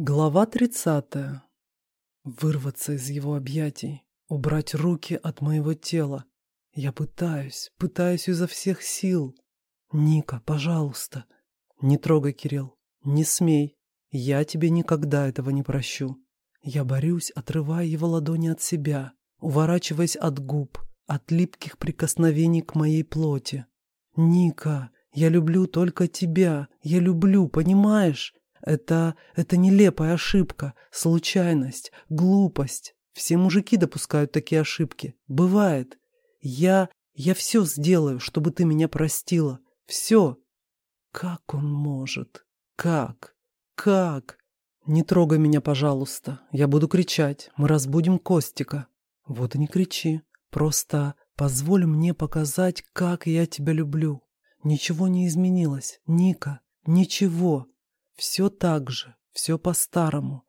Глава 30. Вырваться из его объятий, убрать руки от моего тела. Я пытаюсь, пытаюсь изо всех сил. Ника, пожалуйста. Не трогай, Кирилл. Не смей. Я тебе никогда этого не прощу. Я борюсь, отрывая его ладони от себя, уворачиваясь от губ, от липких прикосновений к моей плоти. Ника, я люблю только тебя. Я люблю, понимаешь? Это... это нелепая ошибка, случайность, глупость. Все мужики допускают такие ошибки. Бывает. Я... я все сделаю, чтобы ты меня простила. Все. Как он может? Как? Как? Не трогай меня, пожалуйста. Я буду кричать. Мы разбудим Костика. Вот и не кричи. Просто позволь мне показать, как я тебя люблю. Ничего не изменилось. Ника, ничего. Все так же, все по-старому.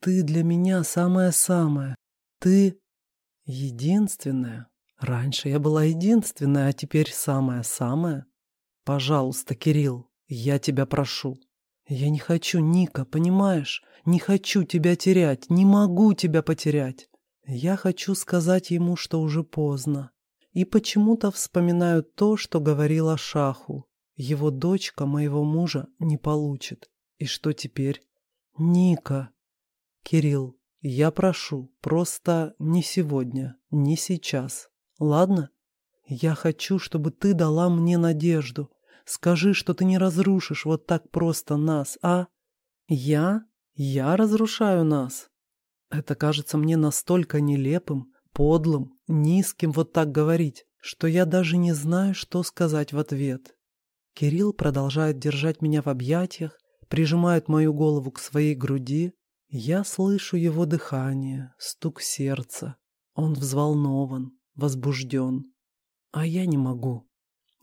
Ты для меня самое-самое. Ты единственная. Раньше я была единственная, а теперь самая-самая. Пожалуйста, Кирилл, я тебя прошу. Я не хочу, Ника, понимаешь? Не хочу тебя терять, не могу тебя потерять. Я хочу сказать ему, что уже поздно. И почему-то вспоминаю то, что говорила Шаху. Его дочка моего мужа не получит. И что теперь? Ника. Кирилл, я прошу, просто не сегодня, не сейчас. Ладно? Я хочу, чтобы ты дала мне надежду. Скажи, что ты не разрушишь вот так просто нас, а? Я? Я разрушаю нас? Это кажется мне настолько нелепым, подлым, низким вот так говорить, что я даже не знаю, что сказать в ответ. Кирилл продолжает держать меня в объятиях, прижимает мою голову к своей груди. Я слышу его дыхание, стук сердца. Он взволнован, возбужден. А я не могу.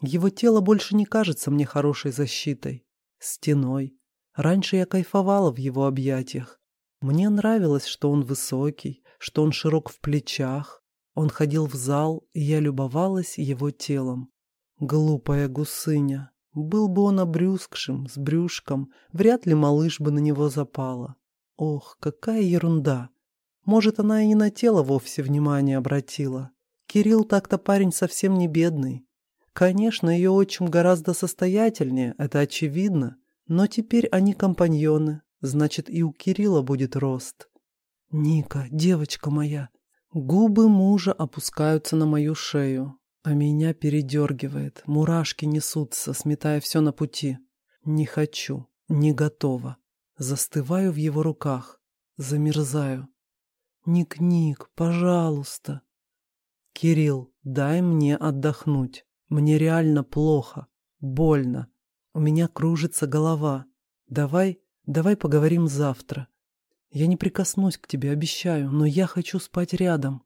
Его тело больше не кажется мне хорошей защитой, стеной. Раньше я кайфовала в его объятиях. Мне нравилось, что он высокий, что он широк в плечах. Он ходил в зал, и я любовалась его телом. Глупая гусыня. Был бы он обрюзгшим, с брюшком, вряд ли малыш бы на него запала. Ох, какая ерунда! Может, она и не на тело вовсе внимание обратила. Кирилл так-то парень совсем не бедный. Конечно, ее отчим гораздо состоятельнее, это очевидно, но теперь они компаньоны, значит, и у Кирилла будет рост. Ника, девочка моя, губы мужа опускаются на мою шею. А меня передергивает, мурашки несутся, сметая все на пути. Не хочу, не готова. Застываю в его руках, замерзаю. Ник-ник, пожалуйста. Кирилл, дай мне отдохнуть. Мне реально плохо, больно. У меня кружится голова. Давай, давай поговорим завтра. Я не прикоснусь к тебе, обещаю, но я хочу спать рядом.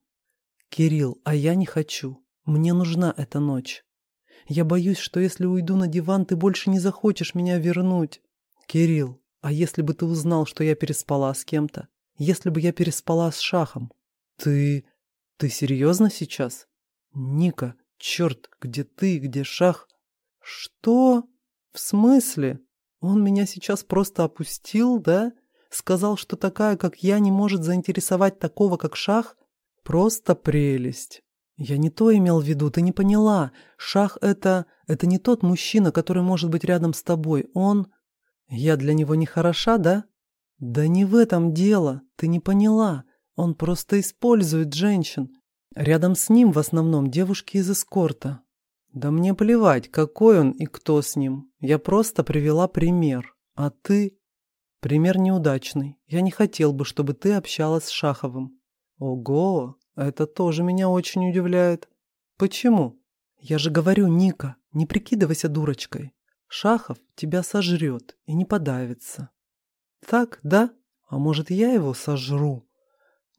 Кирилл, а я не хочу. Мне нужна эта ночь. Я боюсь, что если уйду на диван, ты больше не захочешь меня вернуть. Кирилл, а если бы ты узнал, что я переспала с кем-то? Если бы я переспала с Шахом? Ты... ты серьезно сейчас? Ника, черт, где ты, где Шах? Что? В смысле? Он меня сейчас просто опустил, да? Сказал, что такая, как я, не может заинтересовать такого, как Шах? Просто прелесть. «Я не то имел в виду, ты не поняла. Шах — это... это не тот мужчина, который может быть рядом с тобой. Он... Я для него не хороша, да?» «Да не в этом дело. Ты не поняла. Он просто использует женщин. Рядом с ним в основном девушки из эскорта. Да мне плевать, какой он и кто с ним. Я просто привела пример. А ты... Пример неудачный. Я не хотел бы, чтобы ты общалась с Шаховым. Ого, это тоже меня очень удивляет. Почему? Я же говорю, Ника, не прикидывайся дурочкой. Шахов тебя сожрет и не подавится. Так, да? А может, я его сожру?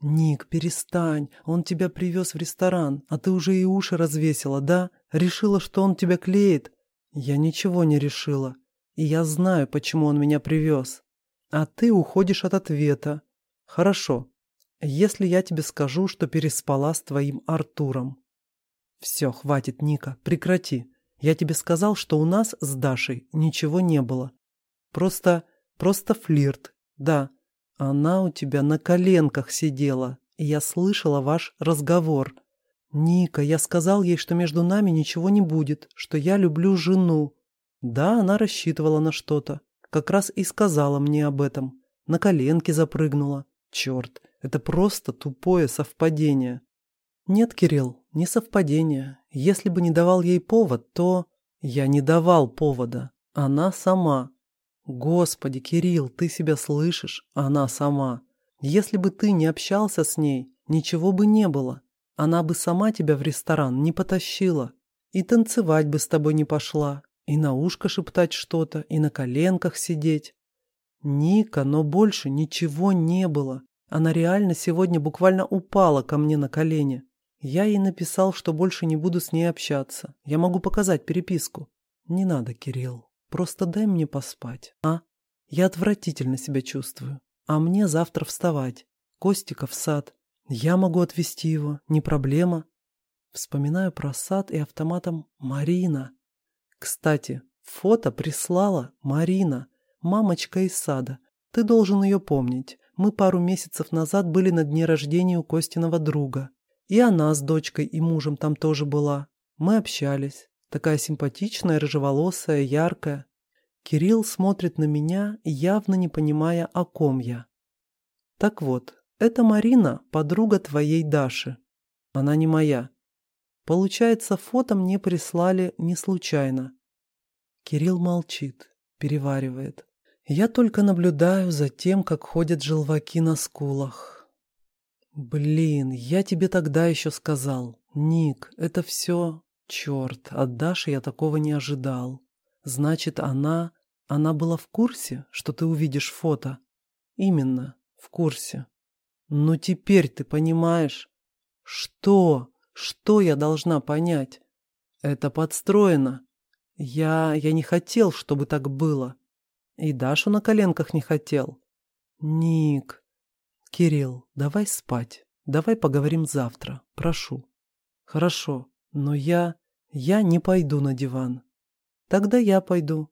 Ник, перестань. Он тебя привез в ресторан, а ты уже и уши развесила, да? Решила, что он тебя клеит? Я ничего не решила. И я знаю, почему он меня привез. А ты уходишь от ответа. Хорошо, если я тебе скажу, что переспала с твоим Артуром. Все, хватит, Ника, прекрати. Я тебе сказал, что у нас с Дашей ничего не было. Просто, просто флирт. Да, Она у тебя на коленках сидела, и я слышала ваш разговор. Ника, я сказал ей, что между нами ничего не будет, что я люблю жену. Да, она рассчитывала на что-то. Как раз и сказала мне об этом. На коленки запрыгнула. Черт, это просто тупое совпадение. Нет, Кирилл, не совпадение. Если бы не давал ей повод, то... Я не давал повода. Она сама. Господи, Кирилл, ты себя слышишь? Она сама. Если бы ты не общался с ней, ничего бы не было. Она бы сама тебя в ресторан не потащила. И танцевать бы с тобой не пошла. И на ушко шептать что-то, и на коленках сидеть. Ника, но больше ничего не было. Она реально сегодня буквально упала ко мне на колени. Я ей написал, что больше не буду с ней общаться. Я могу показать переписку. Не надо, Кирилл. Просто дай мне поспать, а? Я отвратительно себя чувствую. А мне завтра вставать. Костика в сад. Я могу отвезти его, не проблема. Вспоминаю про сад и автоматом Марина. Кстати, фото прислала Марина, мамочка из сада. Ты должен ее помнить. Мы пару месяцев назад были на дне рождения у Костиного друга. И она с дочкой и мужем там тоже была. Мы общались. Такая симпатичная, рыжеволосая, яркая. Кирилл смотрит на меня, явно не понимая, о ком я. Так вот, это Марина, подруга твоей Даши. Она не моя. Получается, фото мне прислали не случайно. Кирилл молчит, переваривает. Я только наблюдаю за тем, как ходят желваки на скулах. Блин, я тебе тогда еще сказал. Ник, это все... Черт, от Даши я такого не ожидал. Значит, она... Она была в курсе, что ты увидишь фото? Именно, в курсе. Ну теперь ты понимаешь. Что? Что я должна понять? Это подстроено. Я... Я не хотел, чтобы так было. И Дашу на коленках не хотел. Ник, «Кирилл, давай спать. Давай поговорим завтра. Прошу». «Хорошо, но я... я не пойду на диван». «Тогда я пойду».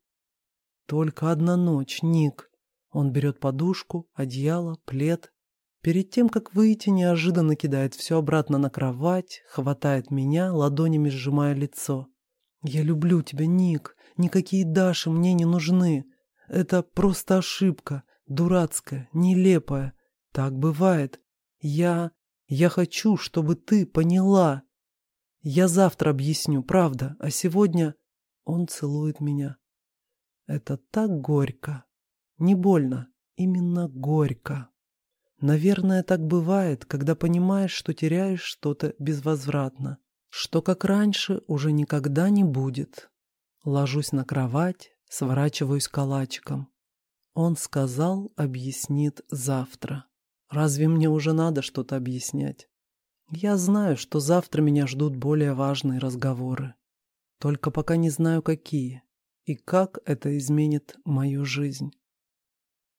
«Только одна ночь, Ник». Он берет подушку, одеяло, плед. Перед тем, как выйти, неожиданно кидает все обратно на кровать, хватает меня, ладонями сжимая лицо. «Я люблю тебя, Ник. Никакие Даши мне не нужны. Это просто ошибка, дурацкая, нелепая. Так бывает. Я... я хочу, чтобы ты поняла. Я завтра объясню, правда, а сегодня он целует меня. Это так горько. Не больно, именно горько. Наверное, так бывает, когда понимаешь, что теряешь что-то безвозвратно, что, как раньше, уже никогда не будет. Ложусь на кровать, сворачиваюсь калачиком. Он сказал, объяснит завтра. Разве мне уже надо что-то объяснять? Я знаю, что завтра меня ждут более важные разговоры. Только пока не знаю, какие и как это изменит мою жизнь.